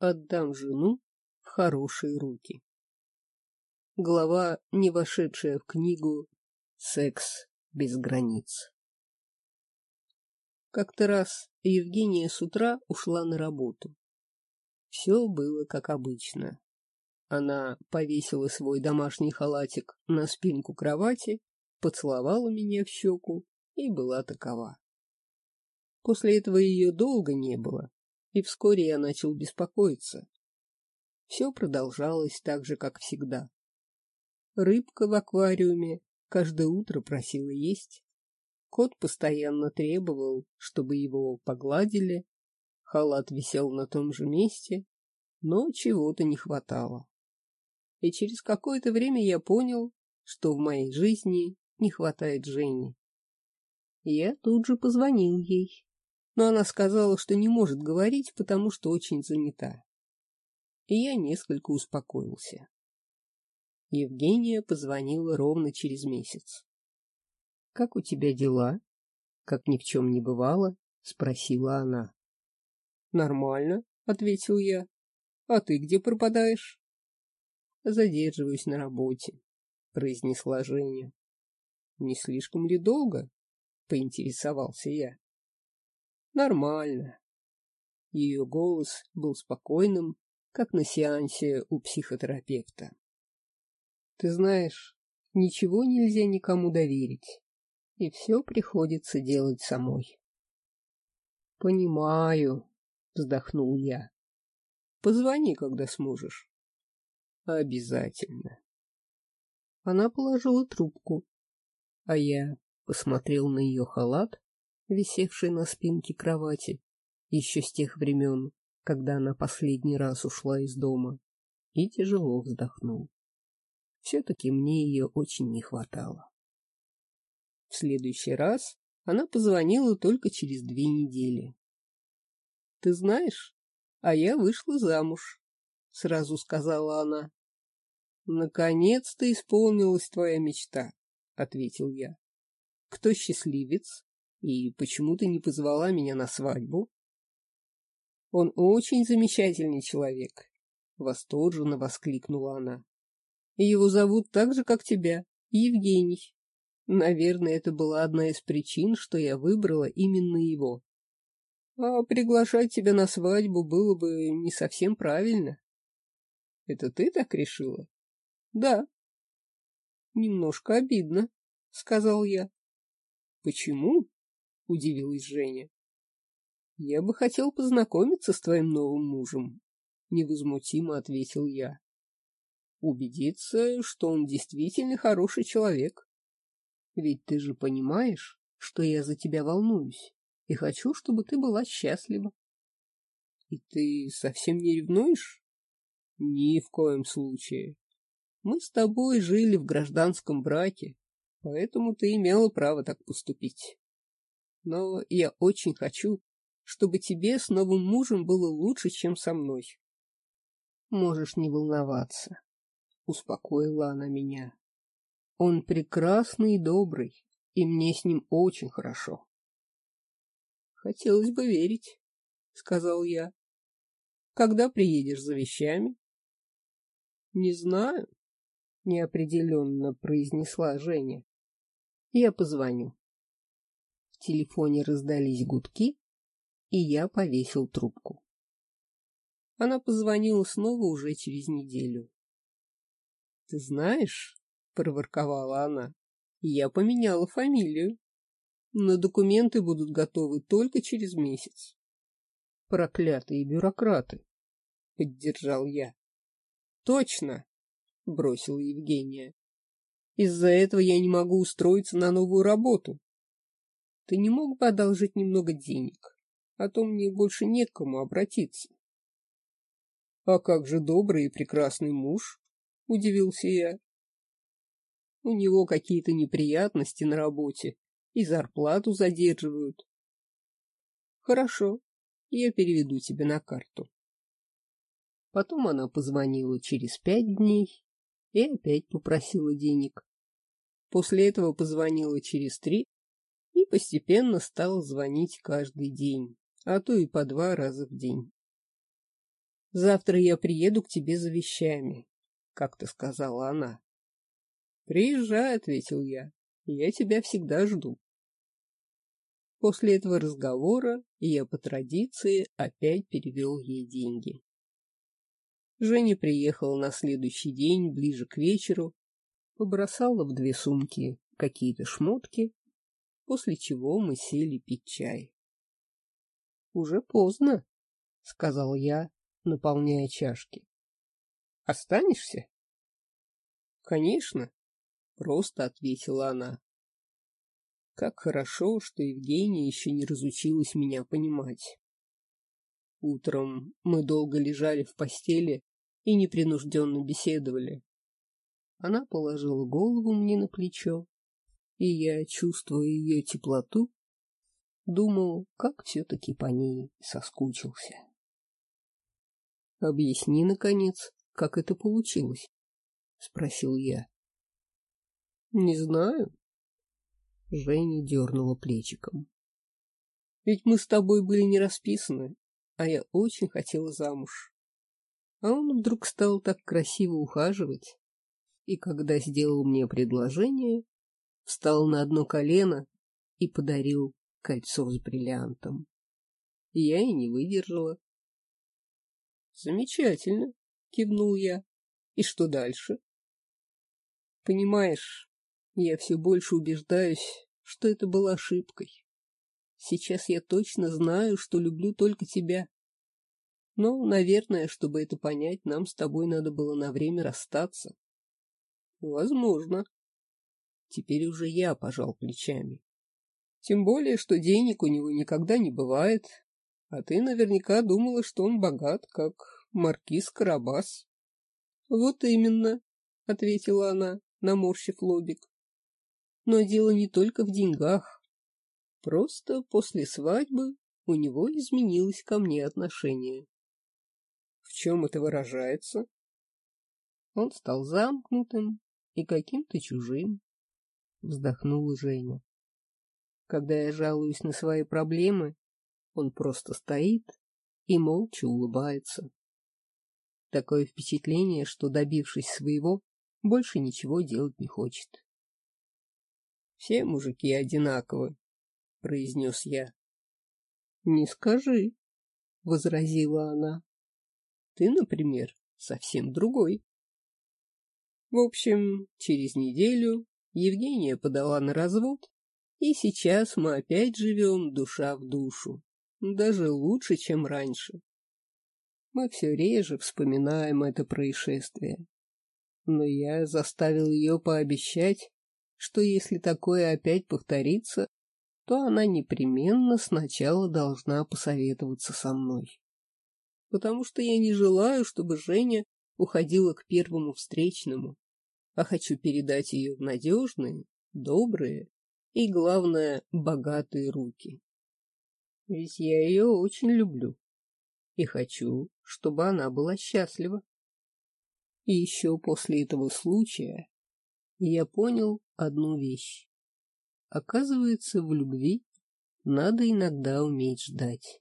отдам жену в хорошие руки. Глава, не вошедшая в книгу «Секс без границ». Как-то раз Евгения с утра ушла на работу. Все было как обычно. Она повесила свой домашний халатик на спинку кровати, поцеловала меня в щеку и была такова. После этого ее долго не было, и вскоре я начал беспокоиться. Все продолжалось так же, как всегда. Рыбка в аквариуме каждое утро просила есть. Кот постоянно требовал, чтобы его погладили. Халат висел на том же месте, но чего-то не хватало. И через какое-то время я понял, что в моей жизни не хватает Жени. Я тут же позвонил ей но она сказала, что не может говорить, потому что очень занята. И я несколько успокоился. Евгения позвонила ровно через месяц. — Как у тебя дела? — как ни в чем не бывало, — спросила она. — Нормально, — ответил я. — А ты где пропадаешь? — Задерживаюсь на работе, — произнесла Женя. — Не слишком ли долго? — поинтересовался я. Нормально. Ее голос был спокойным, как на сеансе у психотерапевта. Ты знаешь, ничего нельзя никому доверить, и все приходится делать самой. Понимаю, вздохнул я. Позвони, когда сможешь. Обязательно. Она положила трубку, а я посмотрел на ее халат висевший на спинке кровати, еще с тех времен, когда она последний раз ушла из дома, и тяжело вздохнул. Все-таки мне ее очень не хватало. В следующий раз она позвонила только через две недели. — Ты знаешь, а я вышла замуж, — сразу сказала она. — Наконец-то исполнилась твоя мечта, — ответил я. — Кто счастливец? И почему ты не позвала меня на свадьбу? Он очень замечательный человек, восторженно воскликнула она. Его зовут так же, как тебя, Евгений. Наверное, это была одна из причин, что я выбрала именно его. А приглашать тебя на свадьбу было бы не совсем правильно. Это ты так решила? Да. Немножко обидно, сказал я. Почему? — удивилась Женя. — Я бы хотел познакомиться с твоим новым мужем, — невозмутимо ответил я. — Убедиться, что он действительно хороший человек. Ведь ты же понимаешь, что я за тебя волнуюсь и хочу, чтобы ты была счастлива. — И ты совсем не ревнуешь? — Ни в коем случае. Мы с тобой жили в гражданском браке, поэтому ты имела право так поступить но я очень хочу, чтобы тебе с новым мужем было лучше, чем со мной. Можешь не волноваться, — успокоила она меня. Он прекрасный и добрый, и мне с ним очень хорошо. Хотелось бы верить, — сказал я. Когда приедешь за вещами? Не знаю, — неопределенно произнесла Женя. Я позвоню телефоне раздались гудки, и я повесил трубку. Она позвонила снова уже через неделю. — Ты знаешь, — проворковала она, — я поменяла фамилию. Но документы будут готовы только через месяц. — Проклятые бюрократы! — поддержал я. — Точно! — бросила Евгения. — Из-за этого я не могу устроиться на новую работу. Ты не мог бы одолжить немного денег, а то мне больше не к кому обратиться. — А как же добрый и прекрасный муж? — удивился я. — У него какие-то неприятности на работе и зарплату задерживают. — Хорошо, я переведу тебе на карту. Потом она позвонила через пять дней и опять попросила денег. После этого позвонила через три постепенно стал звонить каждый день, а то и по два раза в день. Завтра я приеду к тебе за вещами, как ты сказала она. Приезжай, ответил я. Я тебя всегда жду. После этого разговора я по традиции опять перевел ей деньги. Женя приехала на следующий день, ближе к вечеру, побросала в две сумки какие-то шмотки, после чего мы сели пить чай. — Уже поздно, — сказал я, наполняя чашки. — Останешься? — Конечно, — просто ответила она. Как хорошо, что Евгения еще не разучилась меня понимать. Утром мы долго лежали в постели и непринужденно беседовали. Она положила голову мне на плечо, и я, чувствуя ее теплоту, думал, как все-таки по ней соскучился. — Объясни, наконец, как это получилось? — спросил я. — Не знаю. Женя дернула плечиком. — Ведь мы с тобой были не расписаны, а я очень хотела замуж. А он вдруг стал так красиво ухаживать, и когда сделал мне предложение, встал на одно колено и подарил кольцо с бриллиантом. Я и не выдержала. Замечательно, кивнул я. И что дальше? Понимаешь, я все больше убеждаюсь, что это была ошибкой. Сейчас я точно знаю, что люблю только тебя. Но, наверное, чтобы это понять, нам с тобой надо было на время расстаться. Возможно. Теперь уже я пожал плечами. Тем более, что денег у него никогда не бывает, а ты наверняка думала, что он богат, как маркиз Карабас. — Вот именно, — ответила она, наморщив лобик. — Но дело не только в деньгах. Просто после свадьбы у него изменилось ко мне отношение. — В чем это выражается? Он стал замкнутым и каким-то чужим, — вздохнула Женя. Когда я жалуюсь на свои проблемы, он просто стоит и молча улыбается. Такое впечатление, что, добившись своего, больше ничего делать не хочет. «Все мужики одинаковы», — произнес я. «Не скажи», — возразила она. «Ты, например, совсем другой». В общем, через неделю Евгения подала на развод, и сейчас мы опять живем душа в душу даже лучше, чем раньше. Мы все реже вспоминаем это происшествие. Но я заставил ее пообещать, что если такое опять повторится, то она непременно сначала должна посоветоваться со мной. Потому что я не желаю, чтобы Женя уходила к первому встречному, а хочу передать ее в надежные, добрые и, главное, богатые руки. Ведь я ее очень люблю и хочу, чтобы она была счастлива. И еще после этого случая я понял одну вещь. Оказывается, в любви надо иногда уметь ждать.